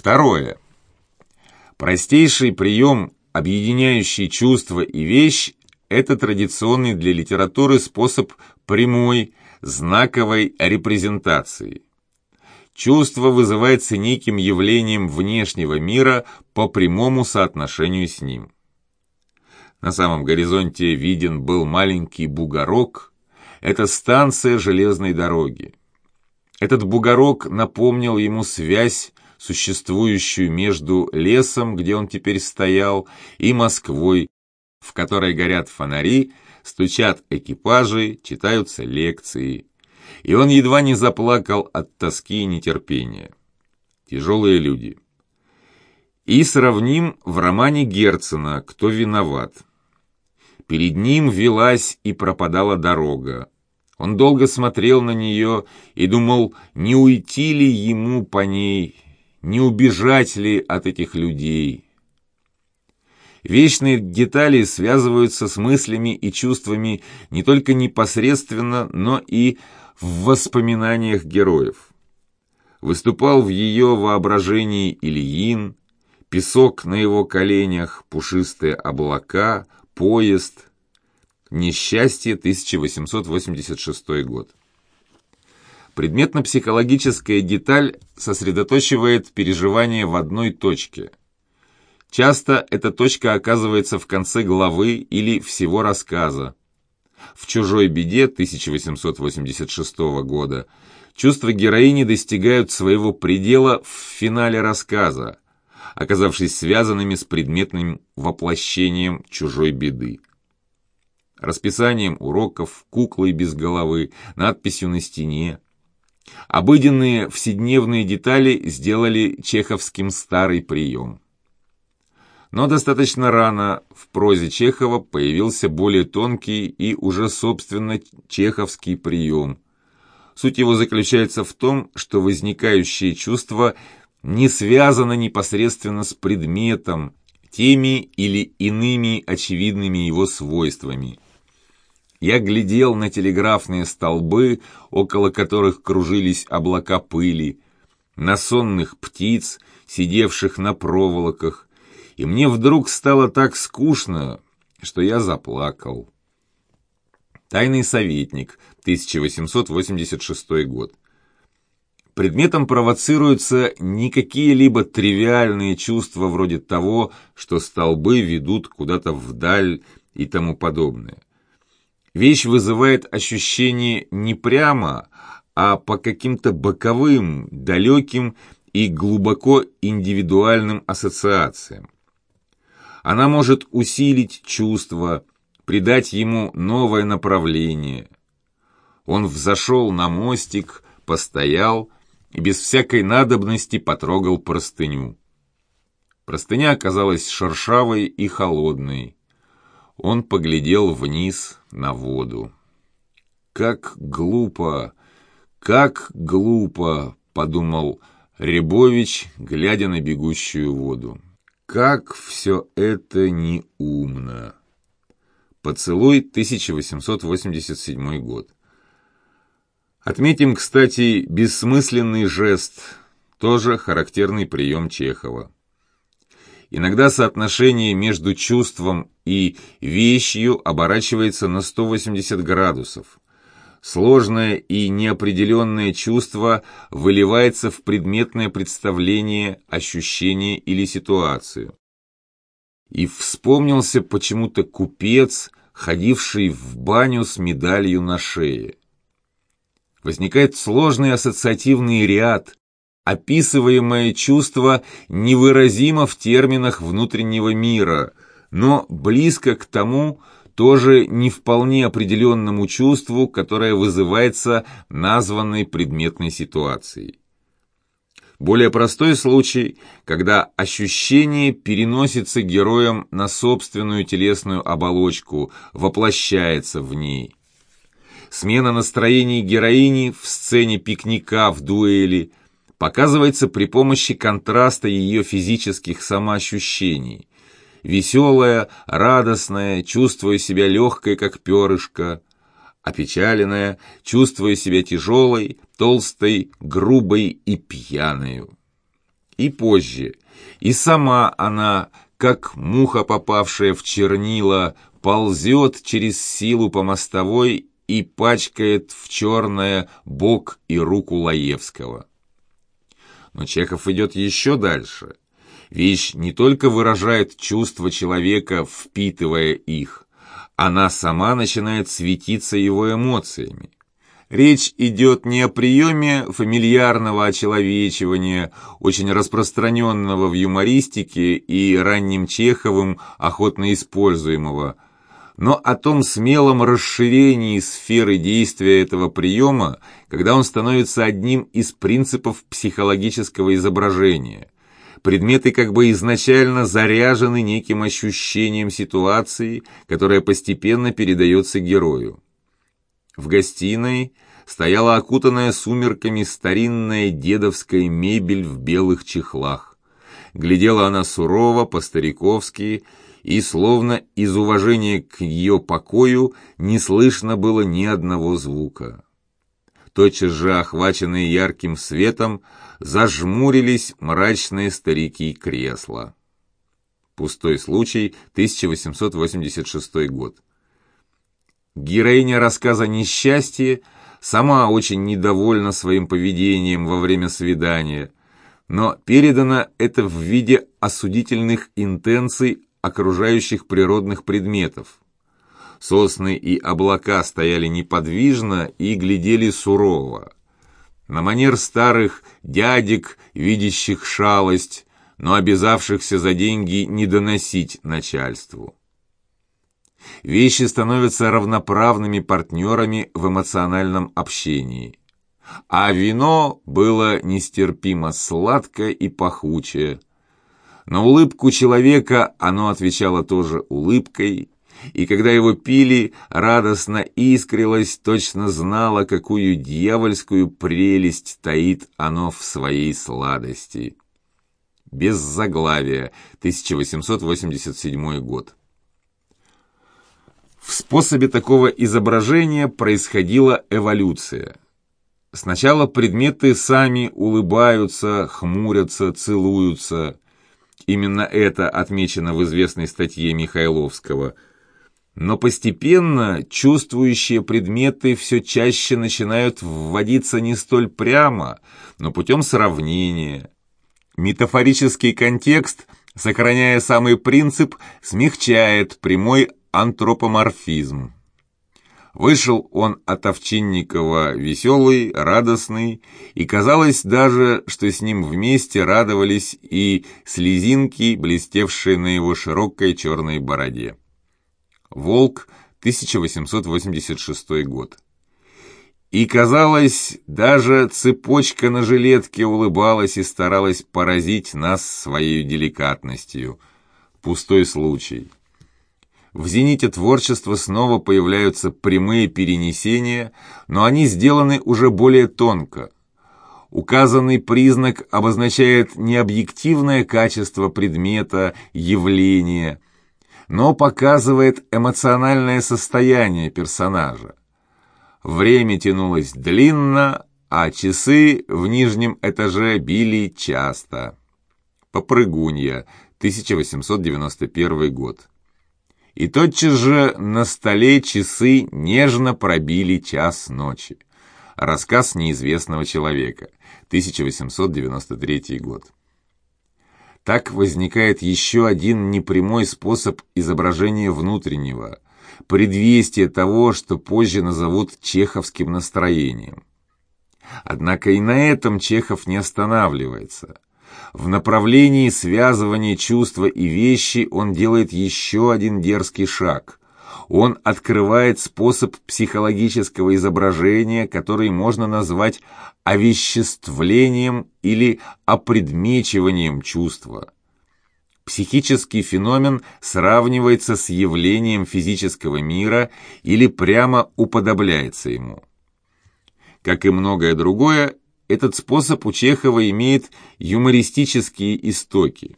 Второе. Простейший прием, объединяющий чувство и вещь, это традиционный для литературы способ прямой, знаковой репрезентации. Чувство вызывается неким явлением внешнего мира по прямому соотношению с ним. На самом горизонте виден был маленький бугорок, это станция железной дороги. Этот бугорок напомнил ему связь, существующую между лесом, где он теперь стоял, и Москвой, в которой горят фонари, стучат экипажи, читаются лекции. И он едва не заплакал от тоски и нетерпения. Тяжелые люди. И сравним в романе Герцена «Кто виноват». Перед ним велась и пропадала дорога. Он долго смотрел на нее и думал, не уйти ли ему по ней, не убежать ли от этих людей. Вечные детали связываются с мыслями и чувствами не только непосредственно, но и в воспоминаниях героев. Выступал в ее воображении Ильин, песок на его коленях, пушистые облака, поезд – Несчастье, 1886 год. Предметно-психологическая деталь сосредоточивает переживание в одной точке. Часто эта точка оказывается в конце главы или всего рассказа. В «Чужой беде» 1886 года чувства героини достигают своего предела в финале рассказа, оказавшись связанными с предметным воплощением чужой беды расписанием уроков, куклой без головы, надписью на стене. Обыденные вседневные детали сделали чеховским старый прием. Но достаточно рано в прозе Чехова появился более тонкий и уже собственно чеховский прием. Суть его заключается в том, что возникающее чувство не связано непосредственно с предметом, теми или иными очевидными его свойствами – я глядел на телеграфные столбы, около которых кружились облака пыли, на сонных птиц, сидевших на проволоках, и мне вдруг стало так скучно, что я заплакал. Тайный советник, 1886 год. Предметом провоцируются не какие-либо тривиальные чувства вроде того, что столбы ведут куда-то вдаль и тому подобное. Вещь вызывает ощущение не прямо, а по каким-то боковым, далеким и глубоко индивидуальным ассоциациям. Она может усилить чувство, придать ему новое направление. Он взошел на мостик, постоял и без всякой надобности потрогал простыню. Простыня оказалась шершавой и холодной. Он поглядел вниз на воду. «Как глупо! Как глупо!» — подумал Рябович, глядя на бегущую воду. «Как все это неумно!» Поцелуй, 1887 год. Отметим, кстати, бессмысленный жест, тоже характерный прием Чехова. Иногда соотношение между чувством и вещью оборачивается на 180 градусов. Сложное и неопределенное чувство выливается в предметное представление, ощущение или ситуацию. И вспомнился почему-то купец, ходивший в баню с медалью на шее. Возникает сложный ассоциативный ряд, Описываемое чувство невыразимо в терминах внутреннего мира, но близко к тому, тоже не вполне определенному чувству, которое вызывается названной предметной ситуацией. Более простой случай, когда ощущение переносится героем на собственную телесную оболочку, воплощается в ней. Смена настроений героини в сцене пикника в дуэли, показывается при помощи контраста ее физических самоощущений. Веселая, радостная, чувствуя себя легкой, как перышко, опечаленная, чувствуя себя тяжелой, толстой, грубой и пьяной. и позже, и сама она, как муха, попавшая в чернила, ползет через силу по мостовой и пачкает в черное бок и руку Лаевского. Но Чехов идет еще дальше. Вещь не только выражает чувства человека, впитывая их, она сама начинает светиться его эмоциями. Речь идет не о приеме фамильярного очеловечивания, очень распространенного в юмористике и ранним Чеховым охотно используемого, но о том смелом расширении сферы действия этого приема, когда он становится одним из принципов психологического изображения. Предметы как бы изначально заряжены неким ощущением ситуации, которая постепенно передается герою. В гостиной стояла окутанная сумерками старинная дедовская мебель в белых чехлах. Глядела она сурово, по-стариковски, и, словно из уважения к ее покою, не слышно было ни одного звука. Тотчас же, охваченные ярким светом, зажмурились мрачные старики кресла. Пустой случай, 1886 год. Героиня рассказа «Несчастье» сама очень недовольна своим поведением во время свидания, но передано это в виде осудительных интенций окружающих природных предметов. Сосны и облака стояли неподвижно и глядели сурово. На манер старых дядек, видящих шалость, но обязавшихся за деньги не доносить начальству. Вещи становятся равноправными партнерами в эмоциональном общении. А вино было нестерпимо сладкое и пахучее. На улыбку человека оно отвечало тоже улыбкой, и когда его пили, радостно искрилось, точно знало, какую дьявольскую прелесть таит оно в своей сладости. Без заглавия, 1887 год. В способе такого изображения происходила эволюция. Сначала предметы сами улыбаются, хмурятся, целуются. Именно это отмечено в известной статье Михайловского. Но постепенно чувствующие предметы все чаще начинают вводиться не столь прямо, но путем сравнения. Метафорический контекст, сохраняя самый принцип, смягчает прямой антропоморфизм. Вышел он от Овчинникова веселый, радостный, и казалось даже, что с ним вместе радовались и слезинки, блестевшие на его широкой черной бороде. Волк, 1886 год. И, казалось, даже цепочка на жилетке улыбалась и старалась поразить нас своей деликатностью. Пустой случай. В зените творчества снова появляются прямые перенесения, но они сделаны уже более тонко. Указанный признак обозначает не объективное качество предмета, явления, но показывает эмоциональное состояние персонажа. Время тянулось длинно, а часы в нижнем этаже били часто. Попрыгунья, 1891 год и тотчас же на столе часы нежно пробили час ночи. Рассказ неизвестного человека, 1893 год. Так возникает еще один непрямой способ изображения внутреннего, предвестие того, что позже назовут чеховским настроением. Однако и на этом Чехов не останавливается – в направлении связывания чувства и вещи он делает еще один дерзкий шаг. Он открывает способ психологического изображения, который можно назвать овеществлением или опредмечиванием чувства. Психический феномен сравнивается с явлением физического мира или прямо уподобляется ему. Как и многое другое, этот способ у Чехова имеет юмористические истоки.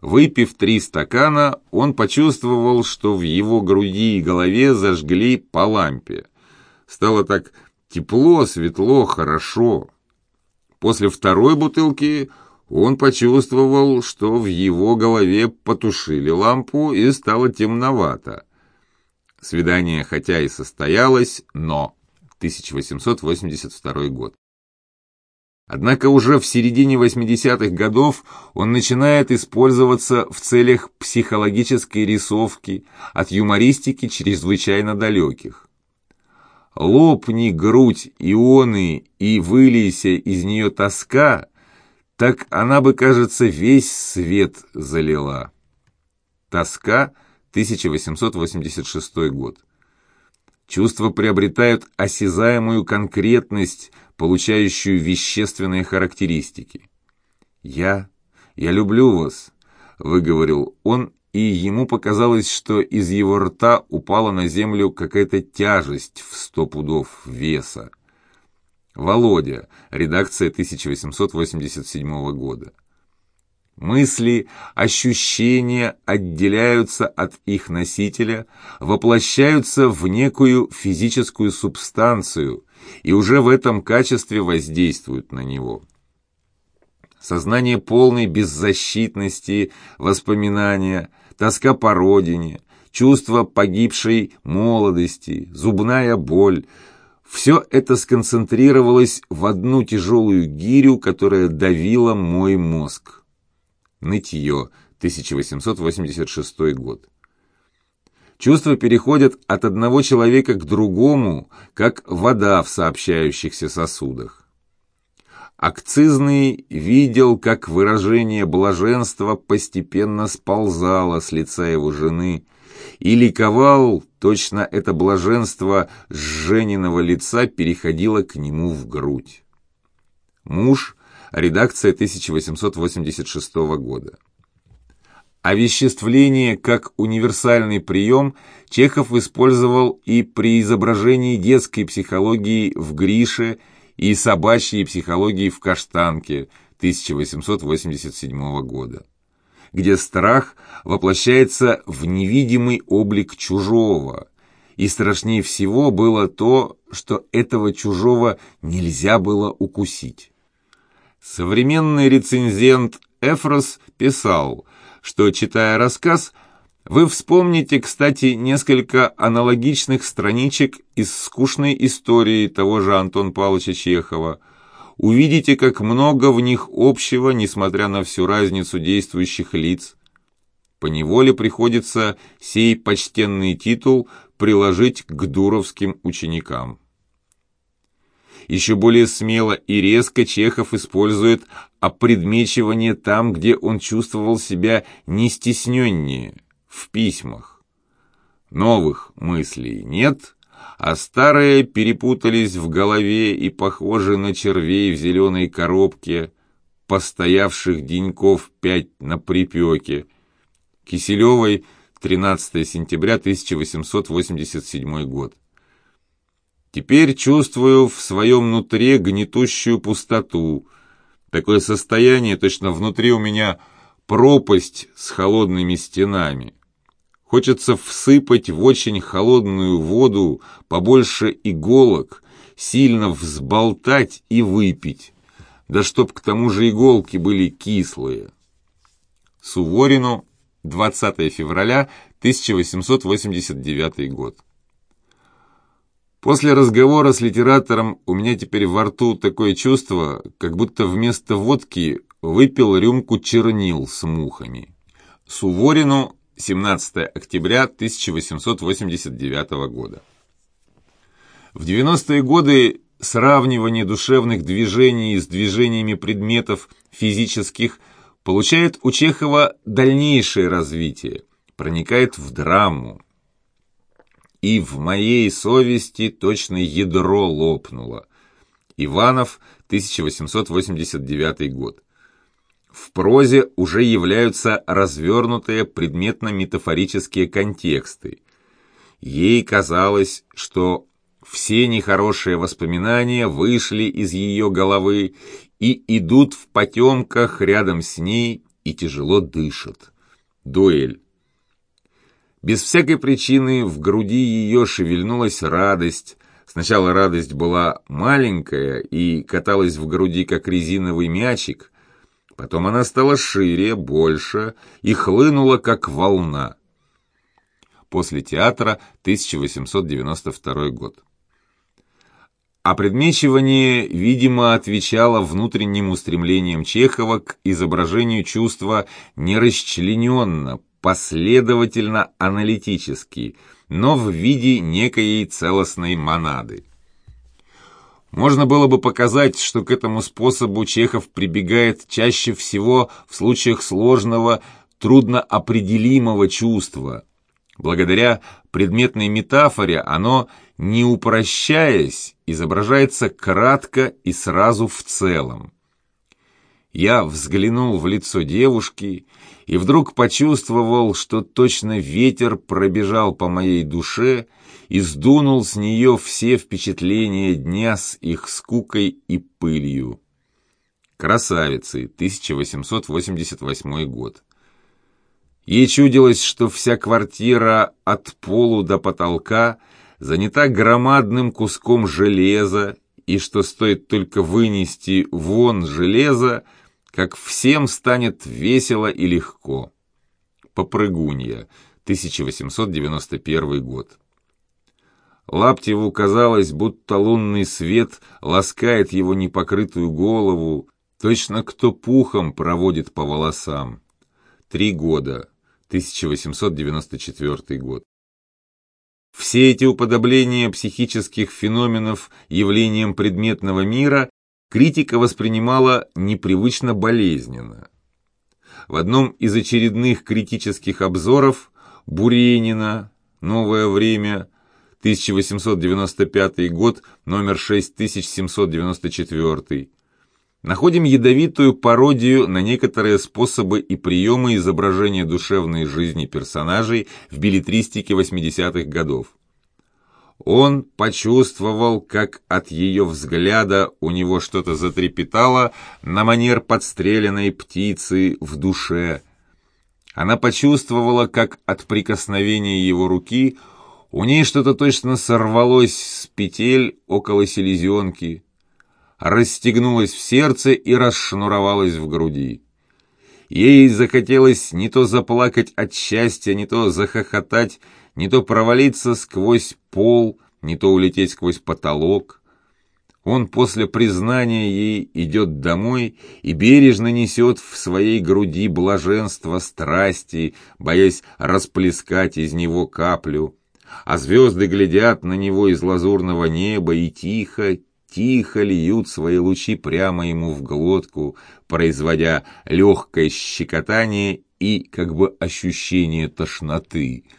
Выпив три стакана, он почувствовал, что в его груди и голове зажгли по лампе. Стало так тепло, светло, хорошо. После второй бутылки он почувствовал, что в его голове потушили лампу и стало темновато. Свидание хотя и состоялось, но 1882 год. Однако уже в середине 80-х годов он начинает использоваться в целях психологической рисовки от юмористики чрезвычайно далеких. Лопни грудь ионы и вылейся из нее тоска, так она бы, кажется, весь свет залила. Тоска, 1886 год. Чувства приобретают осязаемую конкретность, получающую вещественные характеристики. «Я, я люблю вас», — выговорил он, и ему показалось, что из его рта упала на землю какая-то тяжесть в сто пудов веса. Володя, редакция 1887 года. Мысли, ощущения отделяются от их носителя, воплощаются в некую физическую субстанцию и уже в этом качестве воздействуют на него. Сознание полной беззащитности, воспоминания, тоска по родине, чувство погибшей молодости, зубная боль – все это сконцентрировалось в одну тяжелую гирю, которая давила мой мозг. Нытье, 1886 год. Чувства переходят от одного человека к другому, как вода в сообщающихся сосудах. Акцизный видел, как выражение блаженства постепенно сползало с лица его жены, и ликовал, точно это блаженство с Жениного лица переходило к нему в грудь. Муж редакция 1886 года. Овеществление как универсальный прием Чехов использовал и при изображении детской психологии в «Грише» и собачьей психологии в «Каштанке» 1887 года, где страх воплощается в невидимый облик чужого, и страшнее всего было то, что этого чужого нельзя было укусить. Современный рецензент Эфрос писал, что, читая рассказ, вы вспомните, кстати, несколько аналогичных страничек из скучной истории того же Антон Павловича Чехова. Увидите, как много в них общего, несмотря на всю разницу действующих лиц. Поневоле приходится сей почтенный титул приложить к дуровским ученикам. Еще более смело и резко Чехов использует опредмечивание там, где он чувствовал себя не стесненнее, в письмах. Новых мыслей нет, а старые перепутались в голове и похожи на червей в зеленой коробке, постоявших деньков пять на припеке. Киселевой, 13 сентября 1887 год. Теперь чувствую в своем нутре гнетущую пустоту. Такое состояние, точно внутри у меня пропасть с холодными стенами. Хочется всыпать в очень холодную воду побольше иголок, сильно взболтать и выпить. Да чтоб к тому же иголки были кислые. Суворину, 20 февраля 1889 год. После разговора с литератором у меня теперь во рту такое чувство, как будто вместо водки выпил рюмку чернил с мухами. Суворину, 17 октября 1889 года. В 90-е годы сравнивание душевных движений с движениями предметов физических получает у Чехова дальнейшее развитие, проникает в драму, и в моей совести точно ядро лопнуло. Иванов, 1889 год. В прозе уже являются развернутые предметно-метафорические контексты. Ей казалось, что все нехорошие воспоминания вышли из ее головы и идут в потемках рядом с ней и тяжело дышат. Дуэль. Без всякой причины в груди ее шевельнулась радость. Сначала радость была маленькая и каталась в груди, как резиновый мячик. Потом она стала шире, больше и хлынула, как волна. После театра 1892 год. А предмечивание, видимо, отвечало внутренним устремлениям Чехова к изображению чувства нерасчлененно, последовательно аналитически, но в виде некой целостной монады. Можно было бы показать, что к этому способу Чехов прибегает чаще всего в случаях сложного, трудноопределимого чувства. Благодаря предметной метафоре оно, не упрощаясь, изображается кратко и сразу в целом. Я взглянул в лицо девушки и вдруг почувствовал, что точно ветер пробежал по моей душе и сдунул с нее все впечатления дня с их скукой и пылью. Красавицы, 1888 год. Ей чудилось, что вся квартира от полу до потолка занята громадным куском железа, и что стоит только вынести вон железо, как всем станет весело и легко. Попрыгунья, 1891 год. Лаптеву казалось, будто лунный свет ласкает его непокрытую голову, точно кто пухом проводит по волосам. Три года, 1894 год. Все эти уподобления психических феноменов явлением предметного мира критика воспринимала непривычно болезненно. В одном из очередных критических обзоров Буренина «Новое время» 1895 год, номер 6794, находим ядовитую пародию на некоторые способы и приемы изображения душевной жизни персонажей в билетристике 80-х годов. Он почувствовал, как от ее взгляда у него что-то затрепетало на манер подстреленной птицы в душе. Она почувствовала, как от прикосновения его руки у ней что-то точно сорвалось с петель около селезенки, расстегнулось в сердце и расшнуровалось в груди. Ей захотелось не то заплакать от счастья, не то захохотать, не то провалиться сквозь пол, не то улететь сквозь потолок. Он после признания ей идет домой и бережно несет в своей груди блаженство страсти, боясь расплескать из него каплю. А звезды глядят на него из лазурного неба и тихо, тихо льют свои лучи прямо ему в глотку, производя легкое щекотание и как бы ощущение тошноты —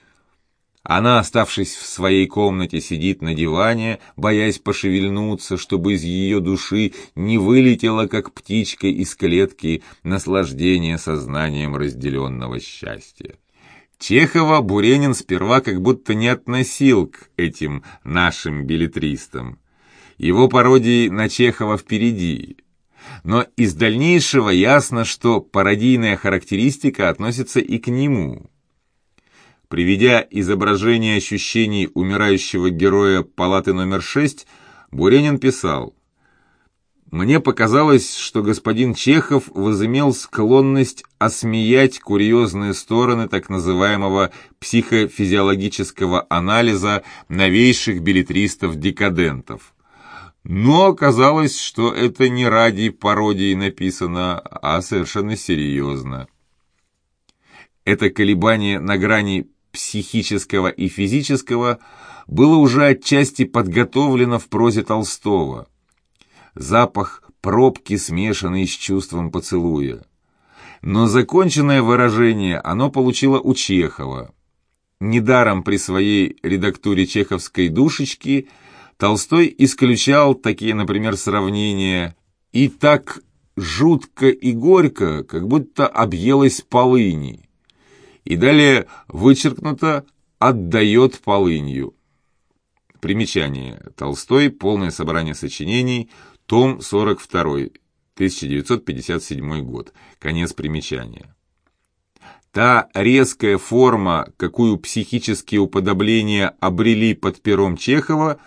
она, оставшись в своей комнате, сидит на диване, боясь пошевельнуться, чтобы из ее души не вылетело, как птичка из клетки, наслаждение сознанием разделенного счастья. Чехова Буренин сперва как будто не относил к этим нашим билетристам. Его пародии на Чехова впереди. Но из дальнейшего ясно, что пародийная характеристика относится и к нему. Приведя изображение ощущений умирающего героя палаты номер 6, Буренин писал «Мне показалось, что господин Чехов возымел склонность осмеять курьезные стороны так называемого психофизиологического анализа новейших билетристов-декадентов. Но оказалось, что это не ради пародии написано, а совершенно серьезно. Это колебание на грани психического и физического было уже отчасти подготовлено в прозе Толстого. Запах пробки, смешанный с чувством поцелуя. Но законченное выражение оно получило у Чехова. Недаром при своей редактуре чеховской душечки Толстой исключал такие, например, сравнения «и так жутко и горько, как будто объелась полыни» и далее вычеркнуто «отдает полынью». Примечание. Толстой. Полное собрание сочинений. Том 42. 1957 год. Конец примечания. Та резкая форма, какую психические уподобления обрели под пером Чехова,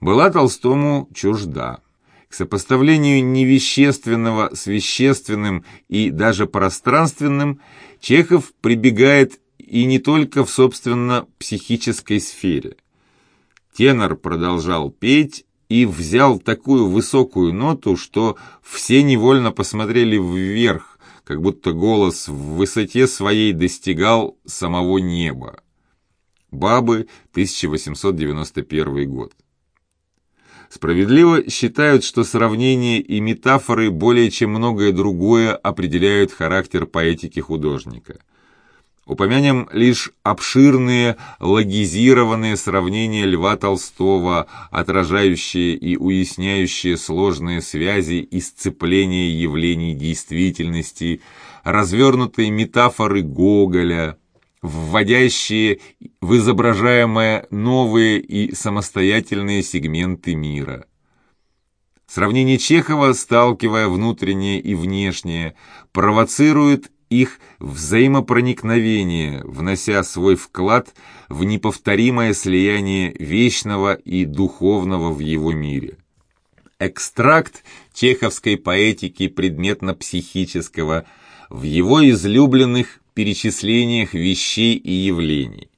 была Толстому чужда. К сопоставлению невещественного с вещественным и даже пространственным Чехов прибегает и не только в, собственно, психической сфере. Тенор продолжал петь и взял такую высокую ноту, что все невольно посмотрели вверх, как будто голос в высоте своей достигал самого неба. Бабы, 1891 год. Справедливо считают, что сравнения и метафоры более чем многое другое определяют характер поэтики художника – Упомянем лишь обширные логизированные сравнения Льва Толстого, отражающие и уясняющие сложные связи и сцепления явлений действительности, развернутые метафоры Гоголя, вводящие в изображаемое новые и самостоятельные сегменты мира. Сравнение Чехова, сталкивая внутреннее и внешнее, провоцирует их взаимопроникновение, внося свой вклад в неповторимое слияние вечного и духовного в его мире. Экстракт чеховской поэтики предметно-психического в его излюбленных перечислениях вещей и явлений.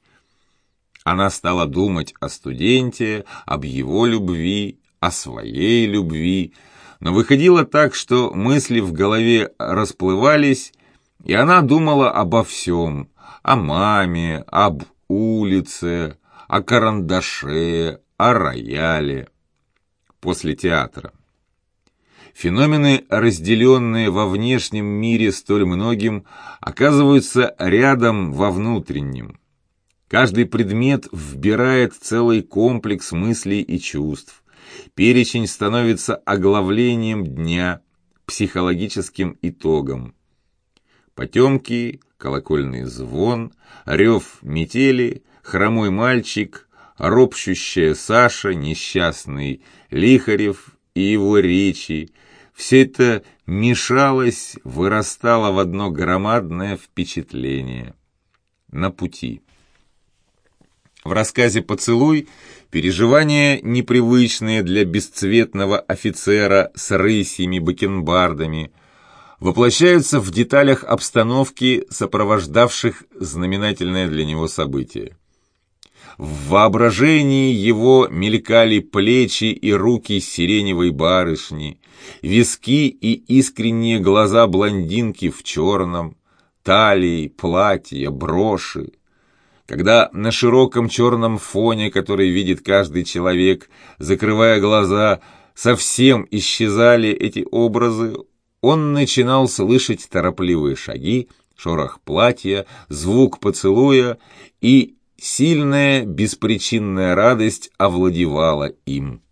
Она стала думать о студенте, об его любви, о своей любви, но выходило так, что мысли в голове расплывались, и она думала обо всем, о маме, об улице, о карандаше, о рояле. После театра. Феномены, разделенные во внешнем мире столь многим, оказываются рядом во внутреннем. Каждый предмет вбирает целый комплекс мыслей и чувств. Перечень становится оглавлением дня, психологическим итогом потемки, колокольный звон, рев метели, хромой мальчик, ропщущая Саша, несчастный Лихарев и его речи. Все это мешалось, вырастало в одно громадное впечатление. На пути. В рассказе «Поцелуй» переживания, непривычные для бесцветного офицера с рысьими бакенбардами – воплощаются в деталях обстановки, сопровождавших знаменательное для него событие. В воображении его мелькали плечи и руки сиреневой барышни, виски и искренние глаза блондинки в черном, талии, платья, броши. Когда на широком черном фоне, который видит каждый человек, закрывая глаза, совсем исчезали эти образы, он начинал слышать торопливые шаги, шорох платья, звук поцелуя, и сильная беспричинная радость овладевала им.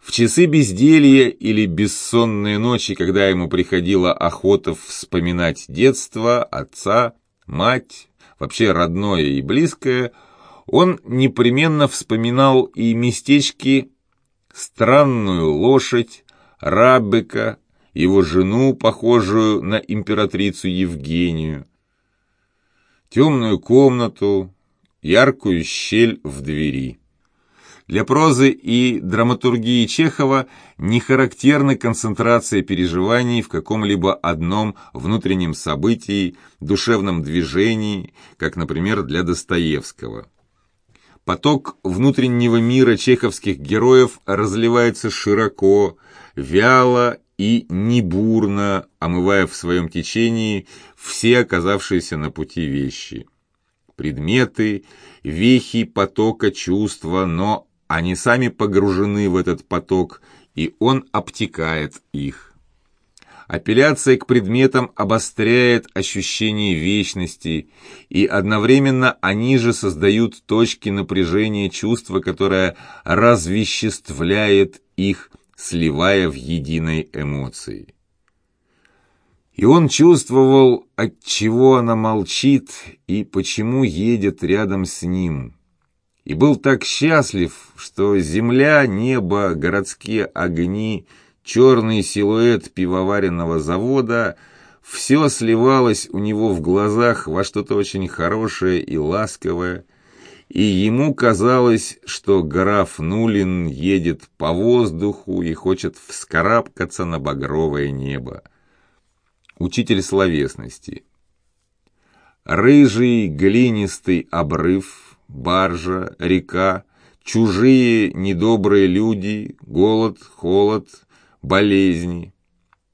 В часы безделья или бессонные ночи, когда ему приходила охота вспоминать детство, отца, мать, вообще родное и близкое, он непременно вспоминал и местечки «Странную лошадь», Раббека, его жену, похожую на императрицу Евгению, темную комнату, яркую щель в двери. Для прозы и драматургии Чехова не характерна концентрация переживаний в каком-либо одном внутреннем событии, душевном движении, как, например, для Достоевского. Поток внутреннего мира чеховских героев разливается широко, вяло и небурно, омывая в своем течении все оказавшиеся на пути вещи. Предметы, вехи потока чувства, но они сами погружены в этот поток, и он обтекает их. Апелляция к предметам обостряет ощущение вечности, и одновременно они же создают точки напряжения чувства, которое развеществляет их, сливая в единой эмоции. И он чувствовал, от чего она молчит и почему едет рядом с ним. И был так счастлив, что земля, небо, городские огни, черный силуэт пивоваренного завода — все сливалось у него в глазах во что-то очень хорошее и ласковое, и ему казалось, что граф Нулин едет по воздуху и хочет вскарабкаться на багровое небо. Учитель словесности. Рыжий глинистый обрыв, баржа, река, чужие недобрые люди, голод, холод, болезни.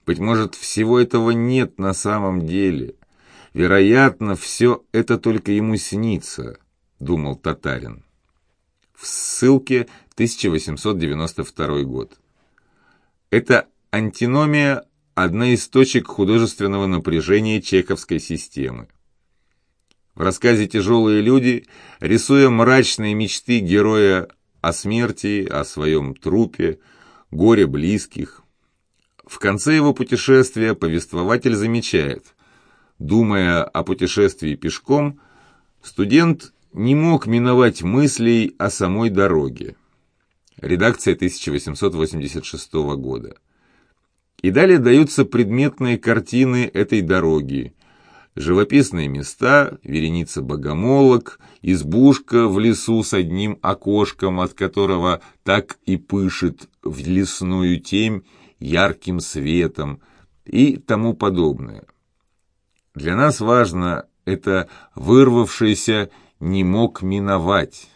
Быть может, всего этого нет на самом деле. Вероятно, все это только ему снится, думал татарин. В ссылке 1892 год. Это антиномия – одна из точек художественного напряжения чековской системы. В рассказе «Тяжелые люди», рисуя мрачные мечты героя о смерти, о своем трупе, горе близких, в конце его путешествия повествователь замечает, думая о путешествии пешком, студент не мог миновать мыслей о самой дороге. Редакция 1886 года. И далее даются предметные картины этой дороги, живописные места, вереница богомолок, избушка в лесу с одним окошком, от которого так и пышет в лесную темь ярким светом и тому подобное. Для нас важно это вырвавшееся «не мог миновать».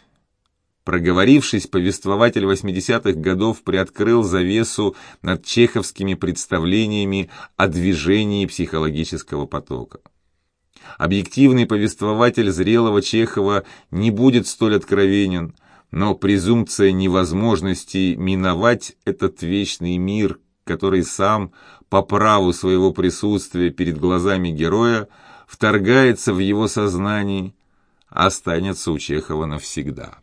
Проговорившись, повествователь 80-х годов приоткрыл завесу над чеховскими представлениями о движении психологического потока. Объективный повествователь зрелого Чехова не будет столь откровенен, но презумпция невозможности миновать этот вечный мир, который сам, по праву своего присутствия перед глазами героя, вторгается в его сознание, останется у Чехова навсегда.